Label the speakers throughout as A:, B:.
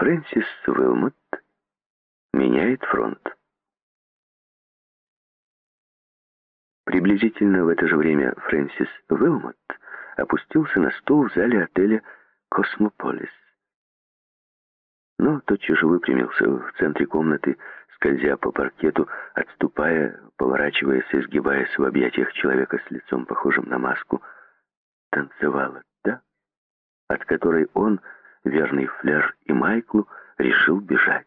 A: Фрэнсис Уилмот меняет фронт. Приблизительно в это же время Фрэнсис Уилмот опустился на стул в зале отеля «Космополис». Но тотчас же выпрямился в центре комнаты, скользя по паркету, отступая, поворачиваясь и сгибаясь в объятиях человека с лицом, похожим на маску, танцевала та, от которой он, верный Флер и Майклу, решил бежать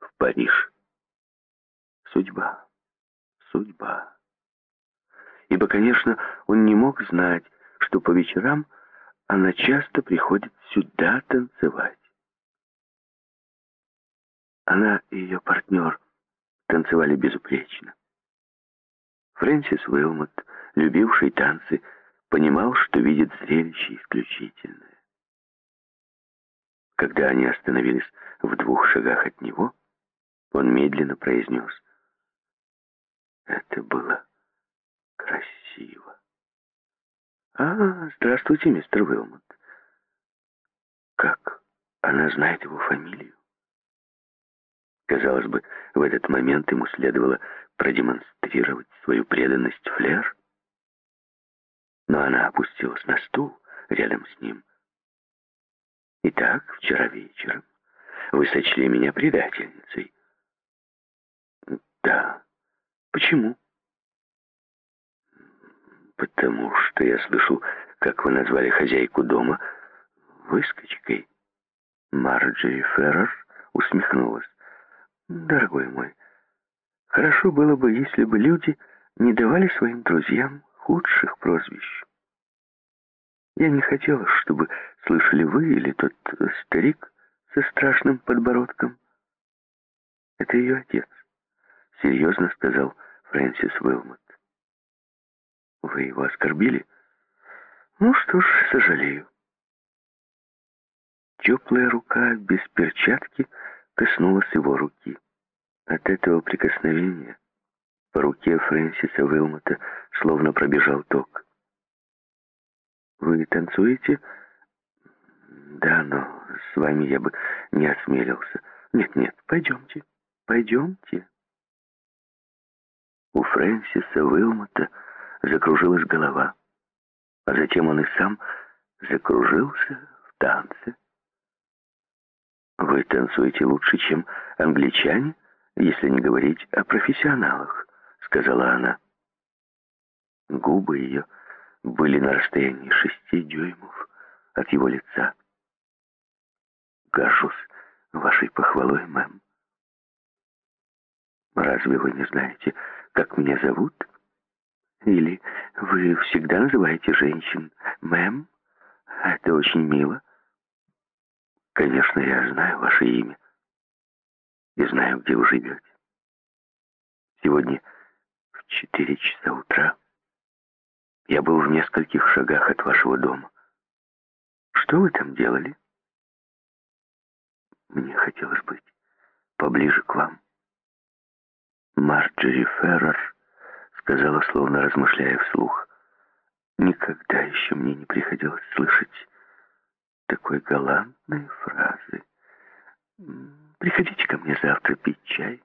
A: в Париж. Судьба, судьба. Ибо, конечно, он не мог знать, что по вечерам она часто приходит сюда танцевать. Она и ее партнер танцевали безупречно. Фрэнсис Уилмот, любивший танцы, понимал, что видит зрелище исключительное. Когда они остановились в двух шагах от него, он медленно произнес «Это было красиво». «А, здравствуйте, мистер Уилмот». Как она знает его фамилию? Казалось бы, в этот момент ему следовало продемонстрировать свою преданность Флер. Но она опустилась на стул рядом с ним. «Итак, вчера вечером вы сочли меня предательницей». «Да. Почему?» «Потому что я слышу, как вы назвали хозяйку дома выскочкой». Марджери Феррер усмехнулась. Дорогой мой, хорошо было бы, если бы люди не давали своим друзьям худших прозвищ. Я не хотела, чтобы слышали вы или тот старик со страшным подбородком. Это ее отец, серьезно сказал Фрэнсис Уилмот. Вы его оскорбили? Ну что ж, сожалею. Теплая рука без перчатки — коснулась его руки. От этого прикосновения по руке Фрэнсиса Уилмота словно пробежал ток. «Вы танцуете?» «Да, но с вами я бы не осмелился. Нет-нет, пойдемте, пойдемте». У Фрэнсиса Уилмота закружилась голова, а затем он и сам закружился в танце. Вы танцуете лучше, чем англичане, если не говорить о профессионалах, сказала она. Губы ее были на расстоянии шести дюймов от его лица. Горжусь вашей похвалой, мэм. Разве вы не знаете, как меня зовут? Или вы всегда называете женщин мэм? Это очень мило. Конечно, я знаю ваше имя. И знаю, где вы живете. Сегодня в четыре часа утра я был в нескольких шагах от вашего дома. Что вы там делали? Мне хотелось быть поближе к вам. Марджери Феррер сказала, словно размышляя вслух. Никогда еще мне не приходилось слышать такой галантной фразы. «Приходите ко мне завтра пить чай».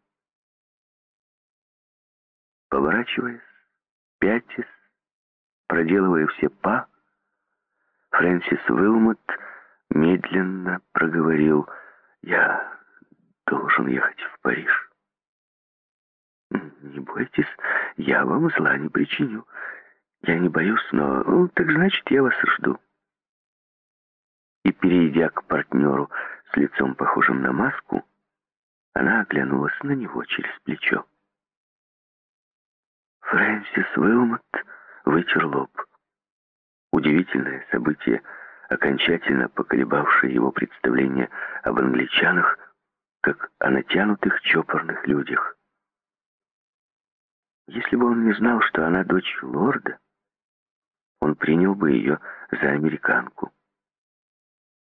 A: Поворачиваясь, пятясь, проделывая все па, Фрэнсис Уилмот медленно проговорил «Я должен ехать в Париж». «Не бойтесь, я вам зла не причиню. Я не боюсь, но... Ну, так значит, я вас жду» и, перейдя к партнеру с лицом похожим на маску, она оглянулась на него через плечо. Фрэнсис Уилмот вытер лоб. Удивительное событие, окончательно поколебавшее его представление об англичанах, как о натянутых чопорных людях. Если бы он не знал, что она дочь лорда, он принял бы ее за американку.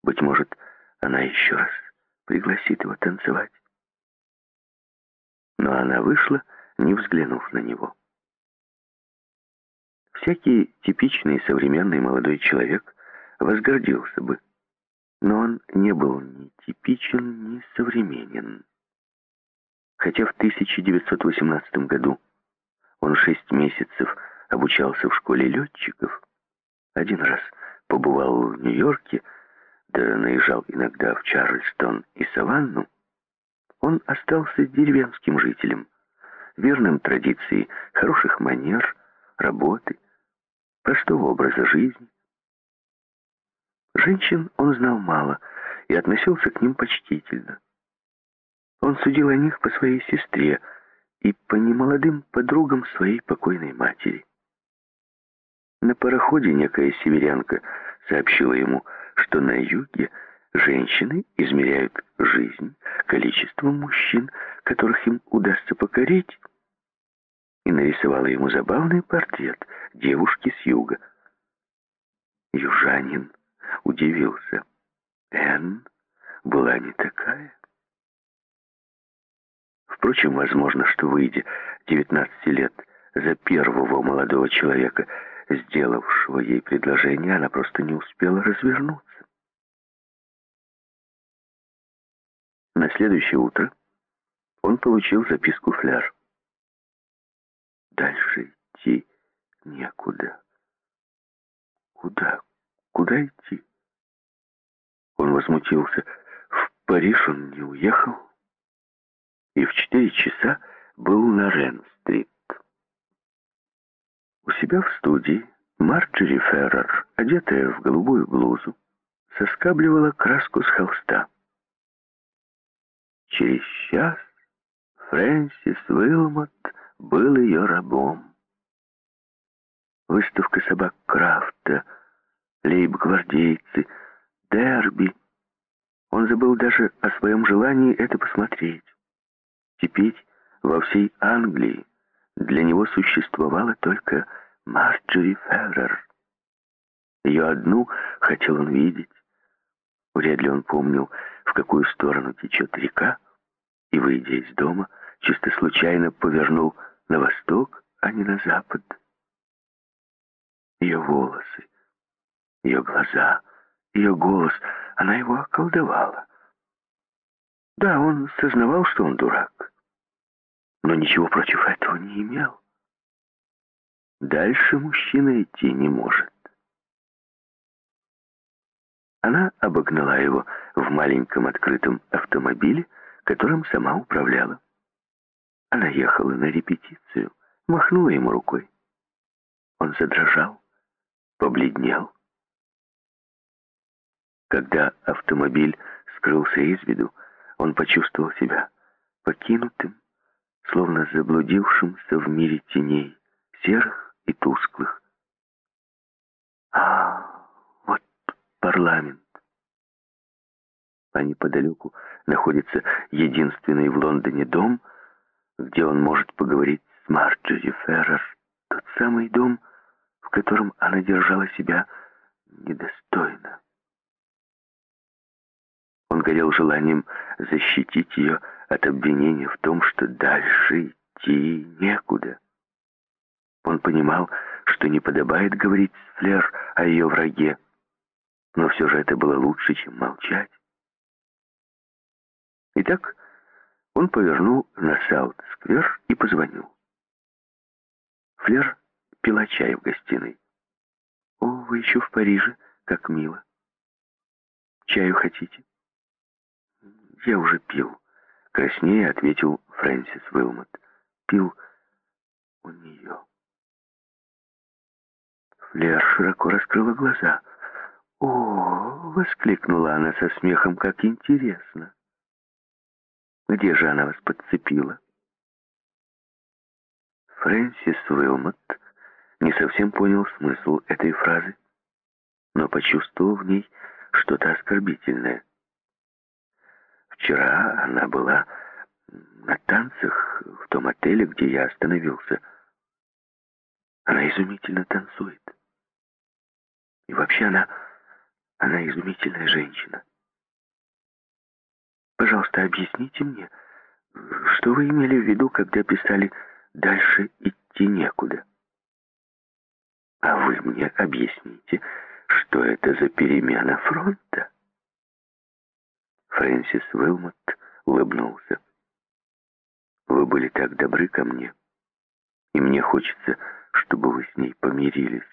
A: Быть может, она еще раз пригласит его танцевать. Но она вышла, не взглянув на него. Всякий типичный современный молодой человек возгордился бы. Но он не был ни типичен, ни современен. Хотя в 1918 году он шесть месяцев обучался в школе летчиков, один раз побывал в Нью-Йорке, да наезжал иногда в Чарльстон и Саванну, он остался деревенским жителем, верным традиции хороших манер, работы, простого образа жизни. Женщин он знал мало и относился к ним почтительно. Он судил о них по своей сестре и по немолодым подругам своей покойной матери. На пароходе некая северянка сообщила ему, что на юге женщины измеряют жизнь количеством мужчин, которых им удастся покорить, и нарисовала ему забавный портрет девушки с юга. Южанин удивился. Энн была не такая. Впрочем, возможно, что выйдя 19 лет за первого молодого человека, сделавшего ей предложение, она просто не успела развернуться. На следующее утро он получил записку Фляр. Дальше идти некуда. Куда? Куда идти? Он возмутился. В Париж он не уехал и в четыре часа был на Рен-стрит. У себя в студии Марджери Феррер, одетая в голубую блузу, соскабливала краску с холста. Через час Фрэнсис Уилмот был ее рабом. Выставка собак Крафта, лейб-гвардейцы, дерби. Он забыл даже о своем желании это посмотреть. Теперь во всей Англии для него существовала только Марджери Феррер. Ее одну хотел он видеть. Вряд ли он помнил, в какую сторону течет река, и, выйдя из дома, чисто случайно повернул на восток, а не на запад. Ее волосы, ее глаза, ее голос, она его околдовала. Да, он сознавал, что он дурак но ничего против этого не имел. Дальше мужчина идти не может. Она обогнала его в маленьком открытом автомобиле, которым сама управляла. Она ехала на репетицию, махнула ему рукой. Он задрожал, побледнел. Когда автомобиль скрылся из виду, он почувствовал себя покинутым, словно заблудившимся в мире теней, серых и тусклых. А, вот парламент. А неподалеку находится единственный в Лондоне дом, где он может поговорить с Марджери Феррер. Тот самый дом, в котором она держала себя недостойно. Он горел желанием защитить ее от обвинения в том, что дальше идти некуда. Он понимал, что не подобает говорить с Флер о ее враге, но все же это было лучше, чем молчать. Итак, он повернул на Саут-сквер и позвонил. Флер пила чай в гостиной. «О, вы еще в Париже? Как мило. Чаю хотите?» «Я уже пил». Краснее ответил Фрэнсис Уилмот. Пил у нее. Флер широко раскрыла глаза. «О!» — воскликнула она со смехом, как интересно. «Где же она вас подцепила?» Фрэнсис Уилмот не совсем понял смысл этой фразы, но почувствовал в ней что-то оскорбительное. Вчера она была на танцах в том отеле, где я остановился. Она изумительно танцует. И вообще она... она изумительная женщина. Пожалуйста, объясните мне, что вы имели в виду, когда писали «дальше идти некуда»? А вы мне объясните, что это за перемена фронта? Фрэнсис Уилмот улыбнулся. «Вы были так добры ко мне, и мне хочется, чтобы вы с ней помирились».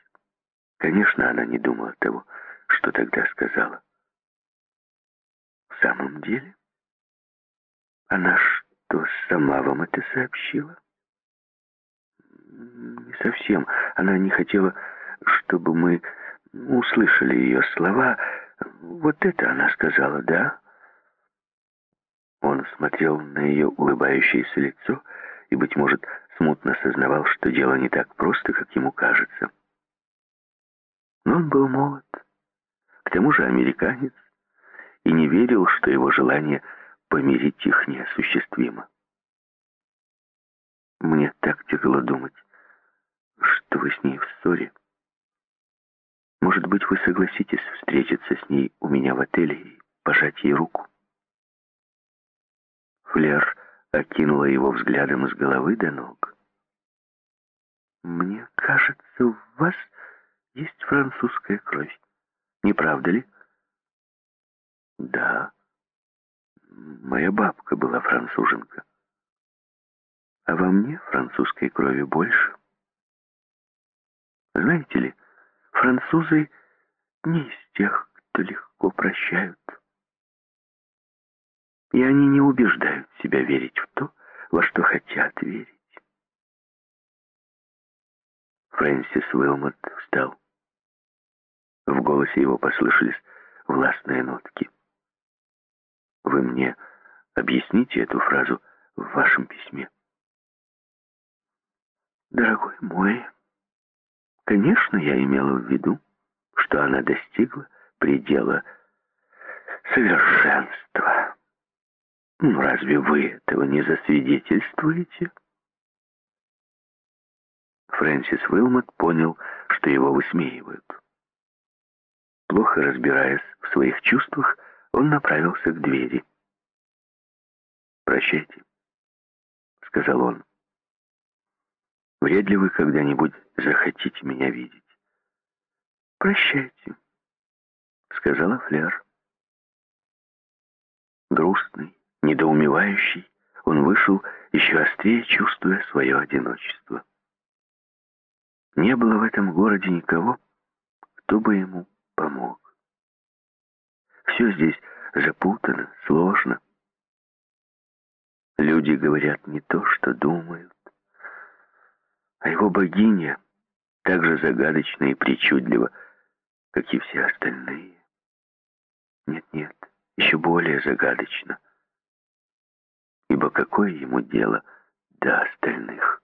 A: Конечно, она не думала того, что тогда сказала. «В самом деле? Она что, сама вам это сообщила?» «Не совсем. Она не хотела, чтобы мы услышали ее слова. Вот это она сказала, да?» Он смотрел на ее улыбающееся лицо и, быть может, смутно сознавал, что дело не так просто, как ему кажется. Но он был молод, к тому же американец, и не верил, что его желание помирить их неосуществимо. Мне так тяжело думать, что вы с ней в ссоре. Может быть, вы согласитесь встретиться с ней у меня в отеле и пожать ей руку? Флер окинула его взглядом с головы до ног. «Мне кажется, у вас есть французская кровь. Не правда ли?» «Да. Моя бабка была француженка. А во мне французской крови больше. Знаете ли, французы не из тех, кто легко прощают» и они не убеждают себя верить в то, во что хотят верить. Фрэнсис Уилмот встал. В голосе его послышались властные нотки. «Вы мне объясните эту фразу в вашем письме?» «Дорогой мой, конечно, я имела в виду, что она достигла предела совершенства». Ну, разве вы этого не засвидетельствуете? Фрэнсис Уилмот понял, что его высмеивают. Плохо разбираясь в своих чувствах, он направился к двери. «Прощайте», — сказал он. «Вряд ли вы когда-нибудь захотите меня видеть». «Прощайте», — сказала Флер. Грустный, Недоумевающий, он вышел, еще острее чувствуя свое одиночество. Не было в этом городе никого, кто бы ему помог. Все здесь запутано, сложно. Люди говорят не то, что думают. А его богиня так же загадочна и причудлива, как и все остальные. Нет-нет, еще более загадочно ибо какое ему дело до остальных?